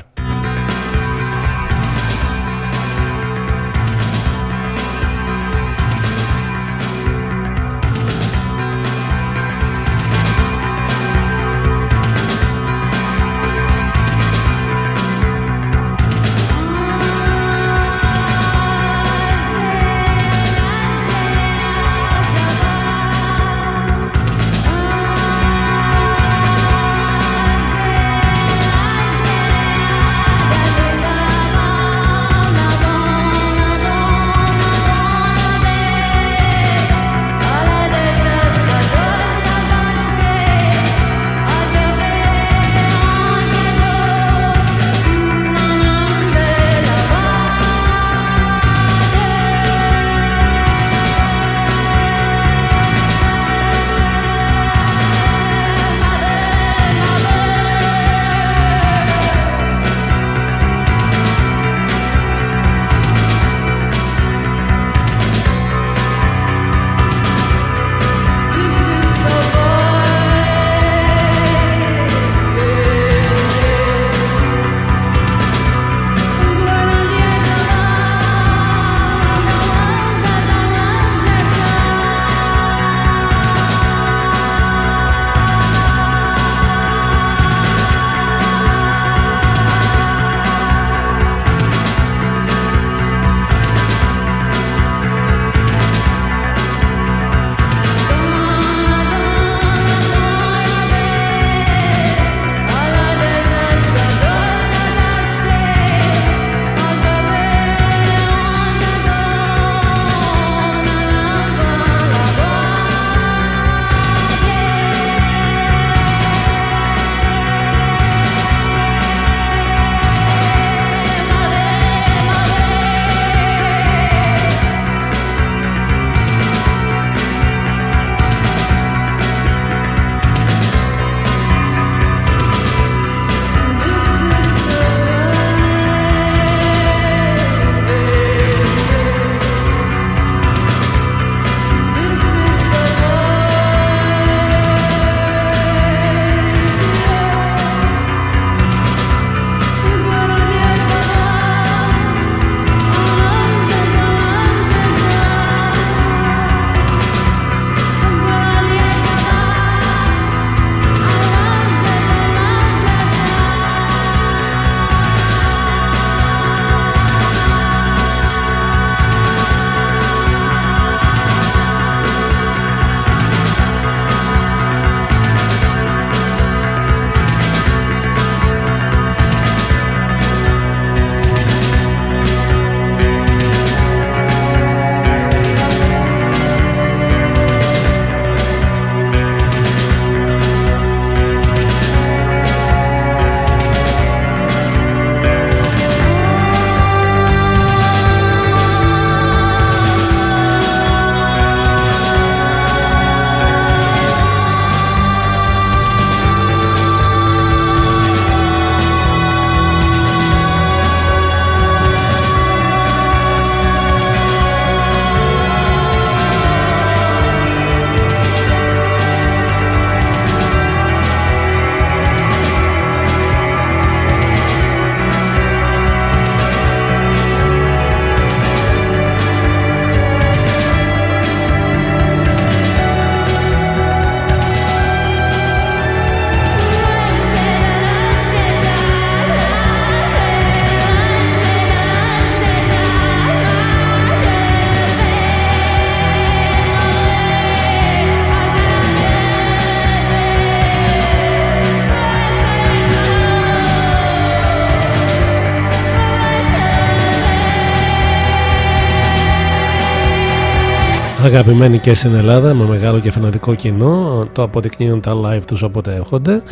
αγαπημένοι και στην Ελλάδα με μεγάλο και φανατικό κοινό το αποδεικνύουν τα live τους όποτε έρχονται.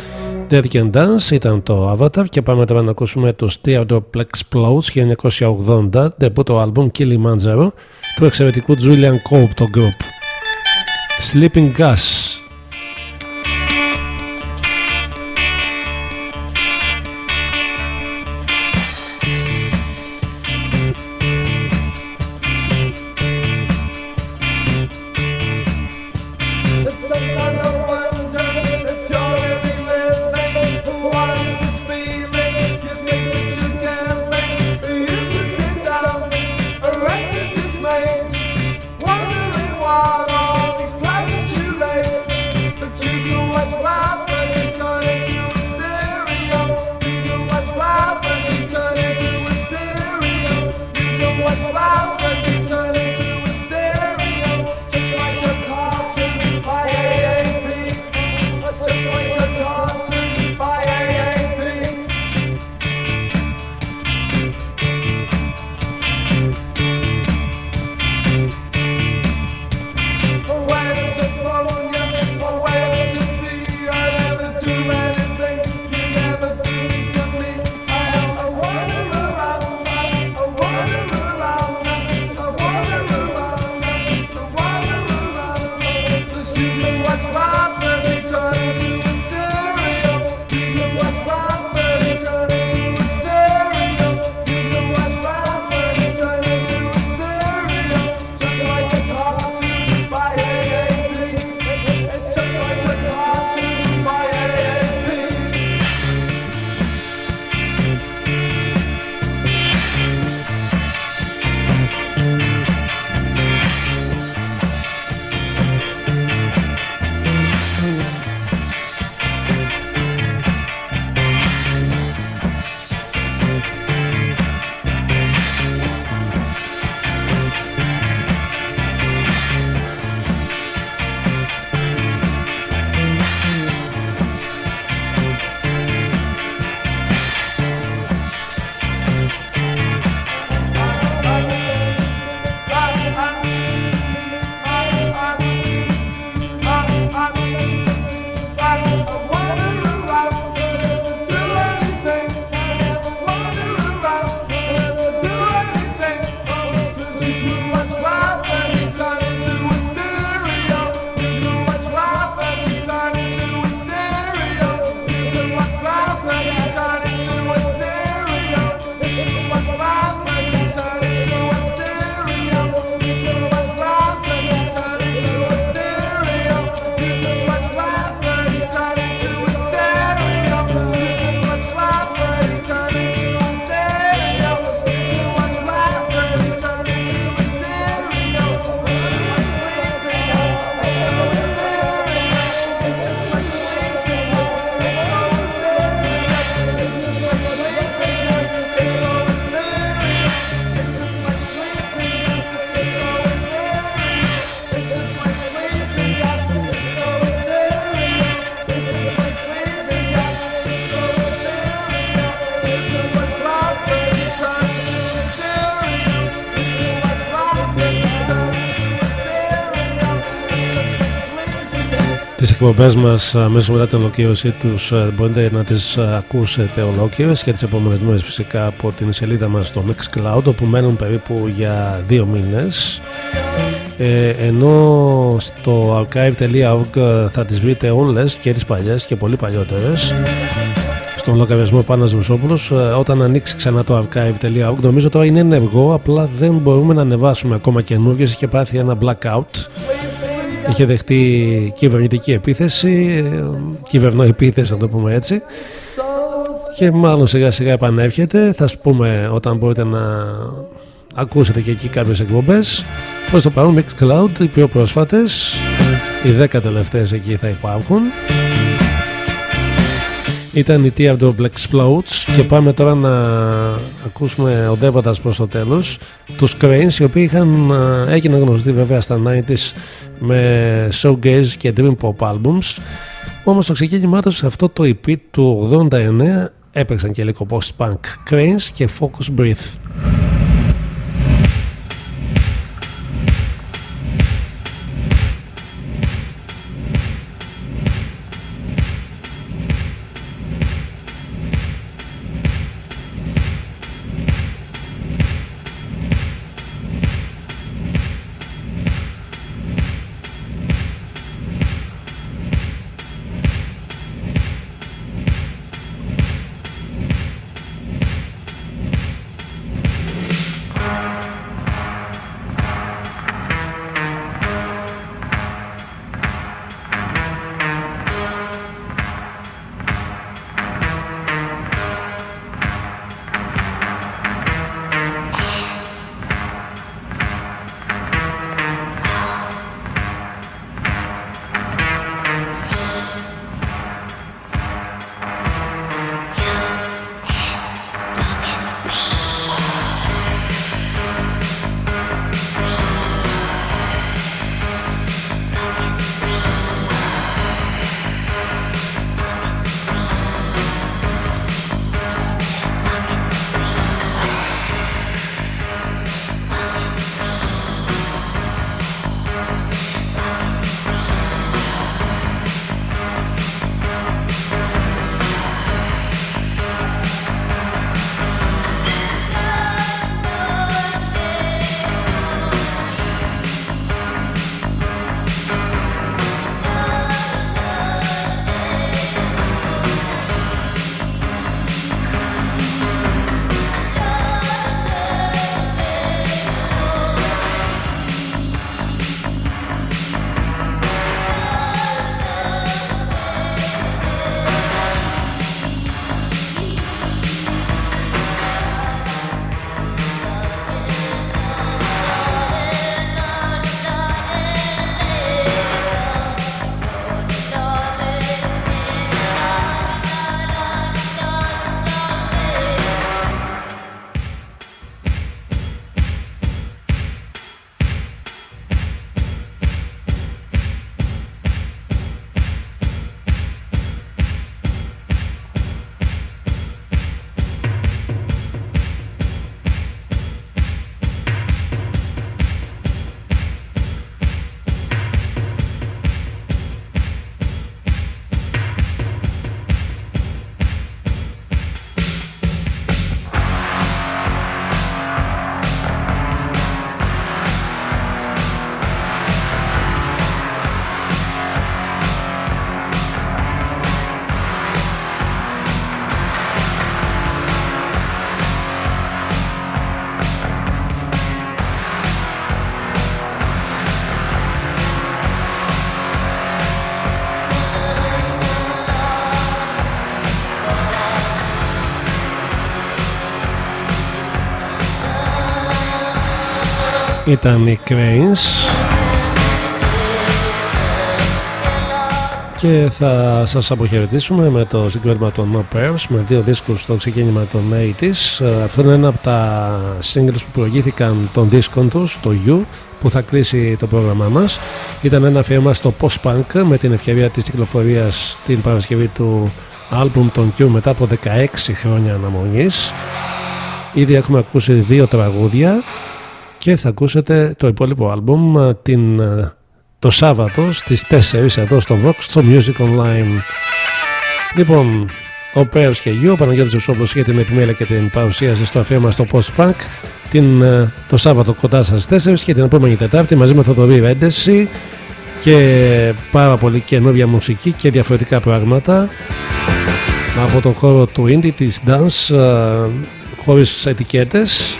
Dead Can Dance ήταν το Avatar και πάμε τώρα να ακούσουμε το Theodore Plex Explodes 1980 debut το album Kilimanjaro του εξαιρετικού Julian Cope το group. Sleeping Gas Τις εκπομπές μας αμέσως μετά την ολοκλήρωσή τους ε, μπορείτε να τις ε, ακούσετε ολόκληρες και τις επόμενες μέρες φυσικά από την σελίδα μας στο Mixcloud όπου μένουν περίπου για δύο μήνες. Ε, ενώ στο archive.org θα τις βρείτε όλες και τις παλιές και πολύ παλιότερες. Στον λογαριασμό Πάνας Βουσόπουλος όταν ανοίξει ξανά το archive.org νομίζω τώρα είναι ενεργό απλά δεν μπορούμε να ανεβάσουμε ακόμα καινούργιες. Είχε πάθει ένα blackout είχε δεχτεί κυβερνητική επίθεση κυβερνοεπίθεση να το πούμε έτσι. Και μάλλον σιγά σιγά επανέρχεται. Θα σου πούμε όταν μπορείτε να ακούσετε και εκεί κάποιες εκπομπές. Προς το παρόν Mixcloud οι πιο πρόσφατες. Οι 10 τελευταίες εκεί θα υπάρχουν. Ήταν η Tear Drop Explodes. Και πάμε τώρα να ακούσουμε οδεύοντας προς το τέλος τους Cranes οι οποίοι είχαν, έγιναν γνωστοί βέβαια στα 90's με showgaze και dream pop albums. Όμως το ξεκίνημά τους σε αυτό το EP του 89 έπαιξαν και λίγο post-punk Cranes και Focus Breath ήταν οι Cranes. Και θα σας αποχαιρετήσουμε με το συγκρότημα των No Prayers με δύο δίσκους στο ξεκίνημα των 80's αυτό είναι ένα από τα singles που προηγήθηκαν των δίσκων τους το You που θα κλείσει το πρόγραμμά μας. Ήταν ένα αφιέρωμα στο post-punk με την ευκαιρία της κυκλοφορίας την Παρασκευή του άλμπουμ των Cure μετά από 16 χρόνια αναμονής. Ήδη έχουμε ακούσει δύο τραγούδια και θα ακούσετε το υπόλοιπο άλμπουμ την το Σάββατο στις 4 εδώ στο Vox στο Music Online. Λοιπόν, ο Πέος και Γιώ, ο Παναγιώτης Ζωσόπλος για την επιμέλεια και την παρουσίαση στο αφιέρωμα στο Post Punk την, ε, το Σάββατο κοντά σας 4 και την επόμενη Τετάρτη μαζί με Θοδωρή Ρέντεση και πάρα πολύ καινούργια μουσική και διαφορετικά πράγματα. Από τον χώρο του indie της dance ε, χωρίς ετικέτες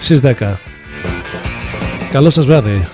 στις 10 Καλό σας βράδυ